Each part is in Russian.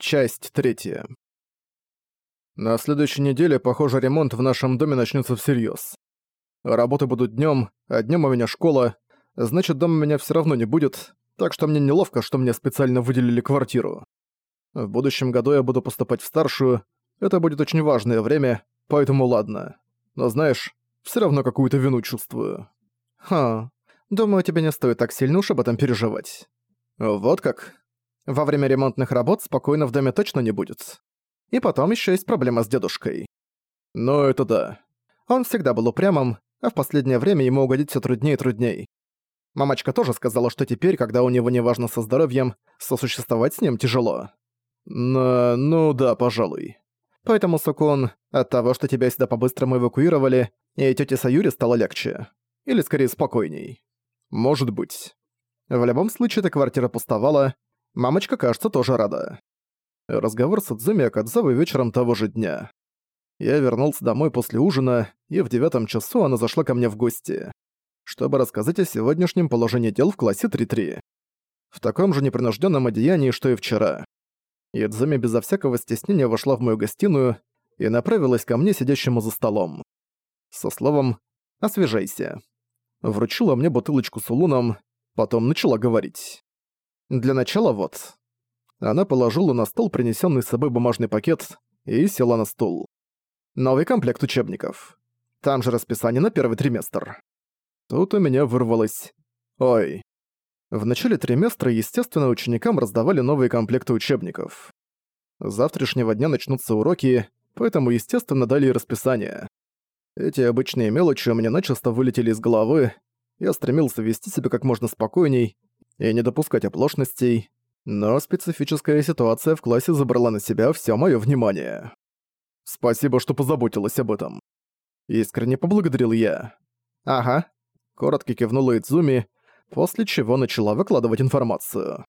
Часть третья. На следующей неделе, похоже, ремонт в нашем доме начнется всерьез. Работы будут днем, а днем у меня школа, значит, дома меня все равно не будет, так что мне неловко, что мне специально выделили квартиру. В будущем году я буду поступать в старшую, это будет очень важное время, поэтому ладно. Но знаешь, все равно какую-то вину чувствую. Ха, думаю, тебе не стоит так сильно уж об этом переживать. Вот как? Во время ремонтных работ спокойно в доме точно не будет. И потом еще есть проблема с дедушкой. Ну, это да. Он всегда был упрямым, а в последнее время ему угодить все труднее и трудней. Мамочка тоже сказала, что теперь, когда у него неважно со здоровьем, сосуществовать с ним тяжело. Но, ну да, пожалуй. Поэтому, Сукун, от того, что тебя сюда по-быстрому эвакуировали, и тете Саюри стало легче. Или скорее спокойней. Может быть. В любом случае, эта квартира пустовала, Мамочка, кажется, тоже рада. Разговор с Идзуми Акадзавой вечером того же дня. Я вернулся домой после ужина, и в девятом часу она зашла ко мне в гости, чтобы рассказать о сегодняшнем положении дел в классе 3-3. В таком же непринужденном одеянии, что и вчера. Идзуми безо всякого стеснения вошла в мою гостиную и направилась ко мне, сидящему за столом. Со словом «Освежайся». Вручила мне бутылочку с улуном, потом начала говорить. Для начала вот. Она положила на стол принесенный с собой бумажный пакет и села на стул. Новый комплект учебников. Там же расписание на первый триместр. Тут у меня вырвалось. Ой. В начале триместра, естественно, ученикам раздавали новые комплекты учебников. С завтрашнего дня начнутся уроки, поэтому, естественно, дали и расписание. Эти обычные мелочи у меня начисто вылетели из головы, я стремился вести себя как можно спокойней и не допускать оплошностей, но специфическая ситуация в классе забрала на себя всё моё внимание. Спасибо, что позаботилась об этом. Искренне поблагодарил я. Ага. Коротко кивнула Идзуми, после чего начала выкладывать информацию.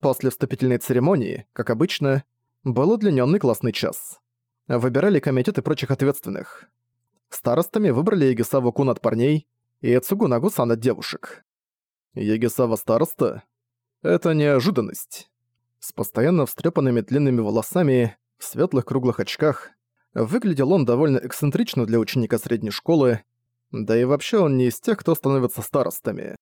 После вступительной церемонии, как обычно, был удлинённый классный час. Выбирали комитеты прочих ответственных. Старостами выбрали Егисаву Кун от парней и Цугунагу Сан от девушек. Егисава староста? Это неожиданность. С постоянно встрепанными длинными волосами, в светлых круглых очках, выглядел он довольно эксцентрично для ученика средней школы, да и вообще он не из тех, кто становится старостами.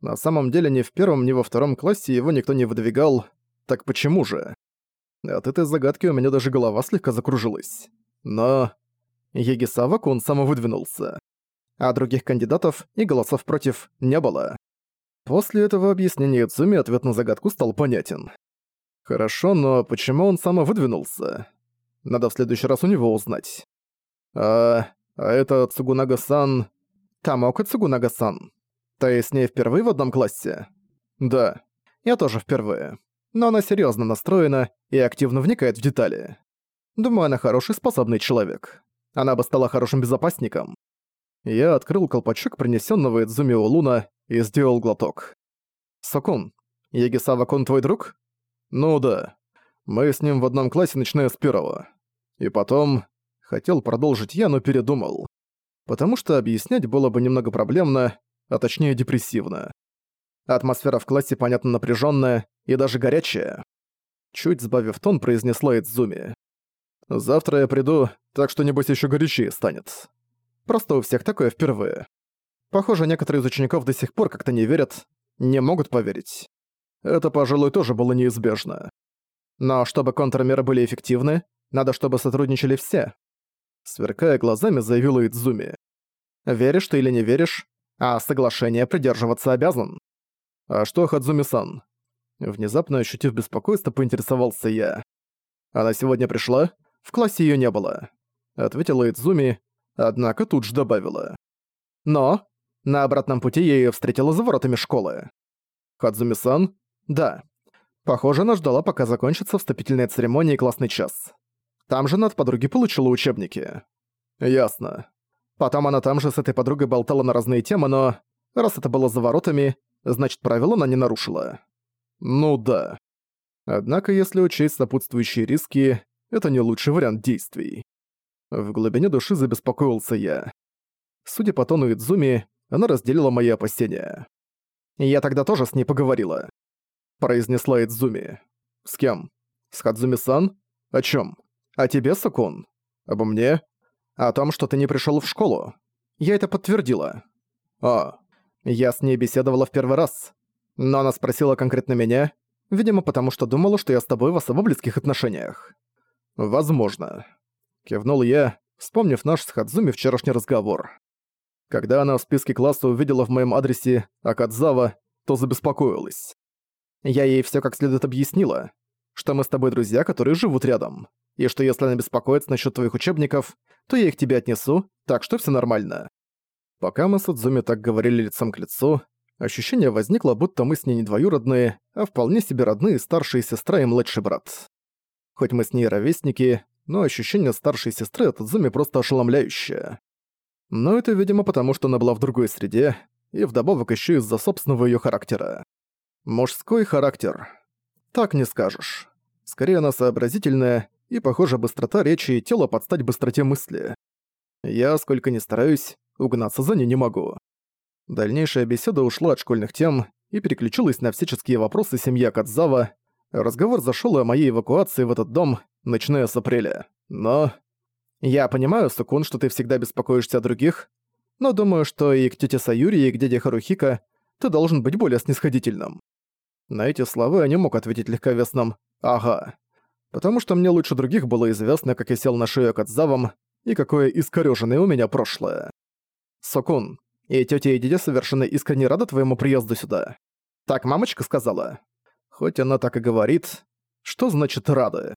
На самом деле ни в первом, ни во втором классе его никто не выдвигал, так почему же? От этой загадки у меня даже голова слегка закружилась. Но... Егисава Кун самовыдвинулся. А других кандидатов и голосов против не было. После этого объяснения Цуми ответ на загадку стал понятен. Хорошо, но почему он сам выдвинулся? Надо в следующий раз у него узнать. А, а это Цугунага-сан... Тамока Цугунага-сан. Ты с ней впервые в одном классе? Да, я тоже впервые. Но она серьезно настроена и активно вникает в детали. Думаю, она хороший, способный человек. Она бы стала хорошим безопасником. Я открыл колпачок принесенного Идзуми Луна и сделал глоток. «Сокун, Ягисава-кун твой друг?» «Ну да. Мы с ним в одном классе, начиная с первого. И потом...» Хотел продолжить я, но передумал. Потому что объяснять было бы немного проблемно, а точнее депрессивно. Атмосфера в классе, понятно, напряженная и даже горячая. Чуть сбавив тон, произнесла Идзуми. «Завтра я приду, так что небось еще горячее станет. Просто у всех такое впервые. Похоже, некоторые из учеников до сих пор как-то не верят, не могут поверить. Это, пожалуй, тоже было неизбежно. Но чтобы контрмеры были эффективны, надо, чтобы сотрудничали все. Сверкая глазами, заявила Идзуми. Веришь ты или не веришь, а соглашение придерживаться обязан. А что Хадзуми-сан? Внезапно ощутив беспокойство, поинтересовался я. Она сегодня пришла? В классе её не было. Ответила Идзуми, однако тут же добавила. Но на обратном пути я её встретила за воротами школы. Хадзуми-сан? Да. Похоже, она ждала, пока закончится вступительная церемония и классный час. Там же от подруги получила учебники. Ясно. Потом она там же с этой подругой болтала на разные темы, но... Раз это было за воротами, значит, правила она не нарушила. Ну да. Однако, если учесть сопутствующие риски, это не лучший вариант действий. В глубине души забеспокоился я. Судя по тону Идзуми, она разделила мои опасения. «Я тогда тоже с ней поговорила», — произнесла Идзуми. «С кем?» С Хадзуми-сан? О чем? О тебе, Сакун? Обо мне? О том, что ты не пришел в школу. Я это подтвердила. А, я с ней беседовала в первый раз. Но она спросила конкретно меня, видимо, потому что думала, что я с тобой в особо близких отношениях. Возможно. Кивнул я, вспомнив наш с Хадзуми вчерашний разговор. Когда она в списке класса увидела в моем адресе Акадзава, то забеспокоилась. Я ей все как следует объяснила, что мы с тобой друзья, которые живут рядом, и что если она беспокоится насчет твоих учебников, то я их тебе отнесу, так что все нормально. Пока мы с Удзуми так говорили лицом к лицу, ощущение возникло, будто мы с ней не двоюродные, а вполне себе родные старшая сестра и младший брат. Хоть мы с ней ровесники, но ощущение старшей сестры от Удзуми просто ошеломляющее. Но это, видимо, потому что она была в другой среде, и вдобавок еще из-за собственного ее характера. Мужской характер. Так не скажешь. Скорее она сообразительная, и, похоже, быстрота речи и тело под стать быстроте мысли. Я, сколько ни стараюсь, угнаться за ней не могу. Дальнейшая беседа ушла от школьных тем и переключилась на всяческие вопросы семьи Кадзава. Разговор зашел о моей эвакуации в этот дом, начиная с апреля. Но я понимаю, Сукун, что ты всегда беспокоишься о других, но думаю, что и к тете Саюри, и к дяде Харухика ты должен быть более снисходительным. На эти слова я не мог ответить легковесным «Ага». Потому что мне лучше других было известно, как я сел на шею Кадзавом и какое искорёженное у меня прошлое. Сокун, и тетя и дядя совершенно искренне рады твоему приезду сюда. Так мамочка сказала. Хоть она так и говорит, что значит рады?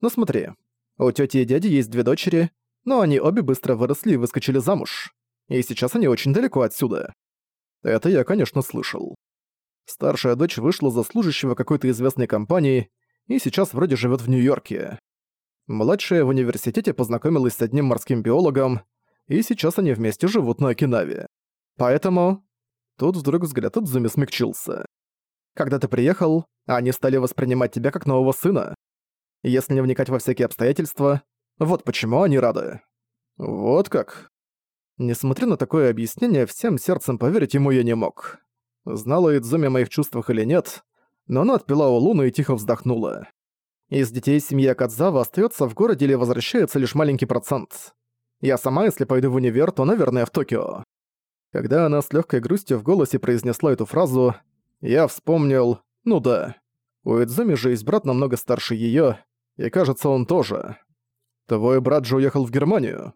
Ну смотри, у тети и дяди есть две дочери, но они обе быстро выросли и выскочили замуж. И сейчас они очень далеко отсюда. Это я, конечно, слышал. Старшая дочь вышла за служащего какой-то известной компании и сейчас вроде живет в Нью-Йорке. Младшая в университете познакомилась с одним морским биологом, и сейчас они вместе живут на Окинаве. Поэтому... Тут вдруг взгляд Адзуми смягчился. Когда ты приехал, они стали воспринимать тебя как нового сына. Если не вникать во всякие обстоятельства, вот почему они рады. Вот как. Несмотря на такое объяснение, всем сердцем поверить ему я не мог. Знала Идзуми о моих чувствах или нет, но она отпила у Луны и тихо вздохнула. Из детей семьи Акадзава остается в городе или возвращается лишь маленький процент. Я сама, если пойду в универ, то, наверное, в Токио. Когда она с легкой грустью в голосе произнесла эту фразу, я вспомнил, ну да, у Идзуми же есть брат намного старше ее, и кажется, он тоже. Твой брат же уехал в Германию.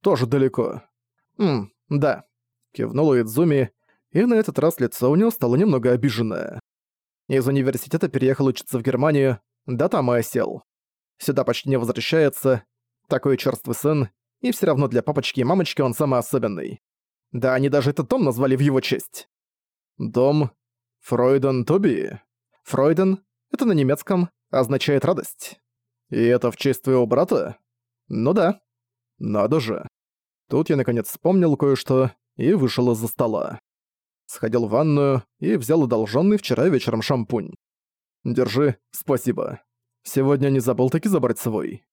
Тоже далеко. Мм, да. Кивнула Идзуми, и на этот раз лицо у него стало немного обиженное. Из университета переехал учиться в Германию, да там и осел. Сюда почти не возвращается, такой черствый сын, и все равно для папочки и мамочки он самый особенный. Да они даже этот дом назвали в его честь. Дом Фройден Тоби. Фройден это на немецком означает радость. И это в честь твоего брата? Ну да. Надо же. Тут я наконец вспомнил кое-что и вышел из-за стола. Сходил в ванную и взял одолженный вчера вечером шампунь. Держи, спасибо. Сегодня не забыл таки забрать свой.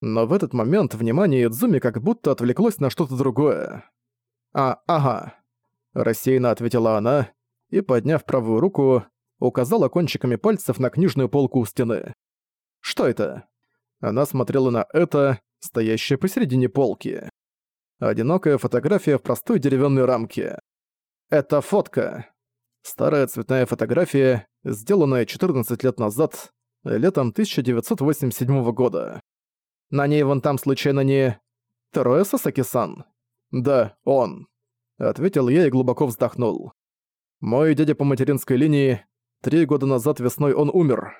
Но в этот момент внимание Идзуми как будто отвлеклось на что-то другое. «А, ага», — рассеянно ответила она и, подняв правую руку, указала кончиками пальцев на книжную полку у стены. «Что это?» Она смотрела на это, стоящее посередине полки. Одинокая фотография в простой деревянной рамке. Это фотка. Старая цветная фотография, сделанная 14 лет назад, летом 1987 года. На ней вон там случайно не... Теруэ Сасаки-сан? Да, он. Ответил я и глубоко вздохнул. Мой дядя по материнской линии Три года назад весной он умер.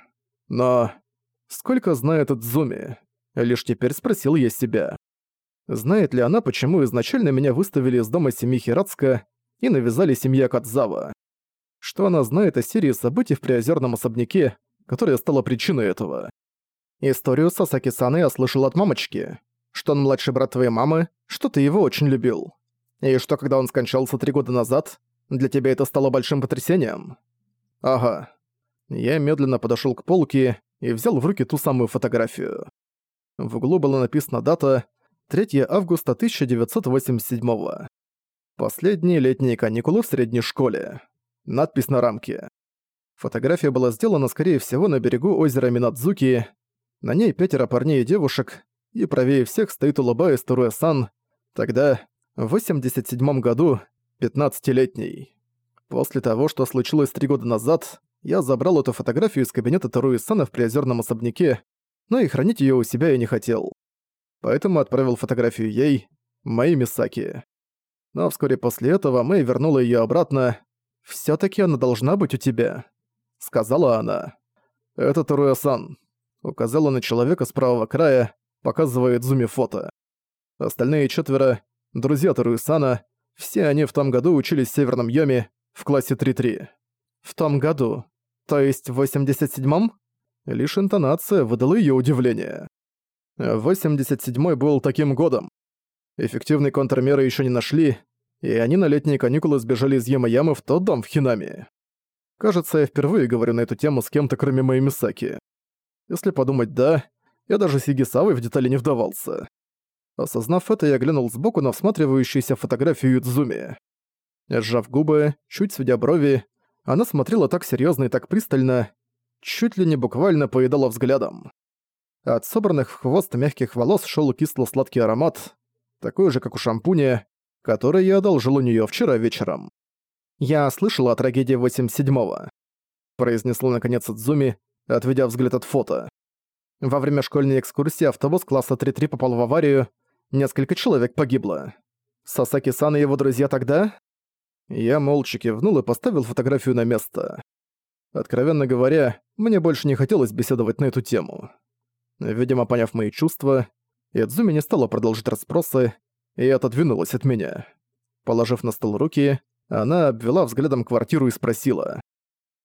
Но... Сколько знает Дзуми? Лишь теперь спросил я себя. Знает ли она, почему изначально меня выставили из дома семьи Хирацка и навязали семья Кадзава? Что она знает о серии событий в приозерном особняке, которая стала причиной этого? Историю Сасаки-сана я слышал от мамочки. Что он младший брат твоей мамы, что ты его очень любил. И что когда он скончался три года назад, для тебя это стало большим потрясением. Ага. Я медленно подошёл к полке и взял в руки ту самую фотографию. В углу была написана дата 3 августа 1987 -го. Последние летние каникулы в средней школе. Надпись на рамке. Фотография была сделана, скорее всего, на берегу озера Минадзуки. На ней пятеро парней и девушек, и правее всех стоит улыбаясь Туруэ-сан, тогда, в 87 году, 15-летний. После того, что случилось три года назад, я забрал эту фотографию из кабинета Туруэ-сана в приозерном особняке, но и хранить ее у себя я не хотел. Поэтому отправил фотографию ей, Мэй Мисаки. Но вскоре после этого Мэй вернула ее обратно. все таки она должна быть у тебя», — сказала она. «Это Туруя-сан», — указала на человека с правого края, показывает зуме фото. Остальные четверо — друзья Туруя-сана, все они в том году учились в Северном Йоме в классе 3-3. В том году, то есть в 87-м? Лишь интонация выдала ее удивление. 87-й был таким годом. Эффективной контрмеры еще не нашли, и они на летние каникулы сбежали из Ямы-Ямы в тот дом в Хинами. Кажется, я впервые говорю на эту тему с кем-то, кроме моей Мисаки. Если подумать «да», я даже с Игисавой в детали не вдавался. Осознав это, я глянул сбоку на всматривающуюся фотографию Юдзуми. Сжав губы, чуть сведя брови, она смотрела так серьезно и так пристально, чуть ли не буквально поедала взглядом. От собранных в хвост мягких волос шел кисло-сладкий аромат, такой же, как у шампуня, который я одолжил у нее вчера вечером. «Я слышала о трагедии 87-го», — произнесла наконец Идзуми, отведя взгляд от фото. Во время школьной экскурсии автобус класса 3-3 попал в аварию, несколько человек погибло. Сасаки-сан и его друзья тогда? Я молча кивнул и поставил фотографию на место. Откровенно говоря, мне больше не хотелось беседовать на эту тему. Видимо, поняв мои чувства, Идзуми не стала продолжить расспросы и отодвинулась от меня. Положив на стол руки, она обвела взглядом квартиру и спросила.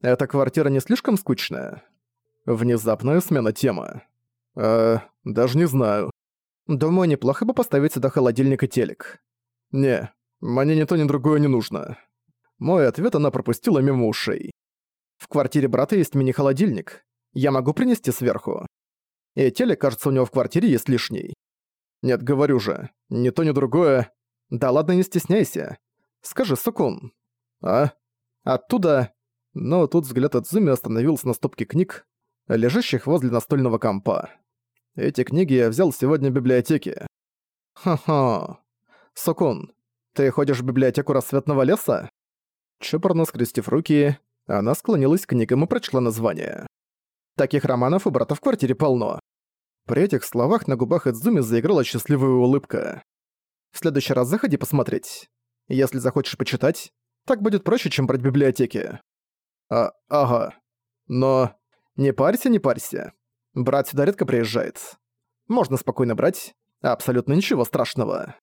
«Эта квартира не слишком скучная?» Внезапная смена темы. «Э, даже не знаю. Думаю, неплохо бы поставить сюда холодильник и телек». «Не, мне ни то, ни другое не нужно». Мой ответ она пропустила мимо ушей. «В квартире брата есть мини-холодильник. Я могу принести сверху. И телек, кажется, у него в квартире есть лишний». «Нет, говорю же, ни то, ни другое. Да ладно, не стесняйся. Скажи, Сукун. А? Оттуда... Но тут взгляд от Зуми остановился на стопке книг, лежащих возле настольного компа. Эти книги я взял сегодня в библиотеке. Ха-ха. Сукун, ты ходишь в библиотеку рассветного леса? Чопорно скрестив руки, она склонилась к книгам и прочла название. Таких романов у брата в квартире полно. При этих словах на губах Эдзуми заиграла счастливая улыбка. В следующий раз заходи посмотреть. Если захочешь почитать, так будет проще, чем брать библиотеки. А, ага. Но не парься, не парься. Брат сюда редко приезжает. Можно спокойно брать, абсолютно ничего страшного.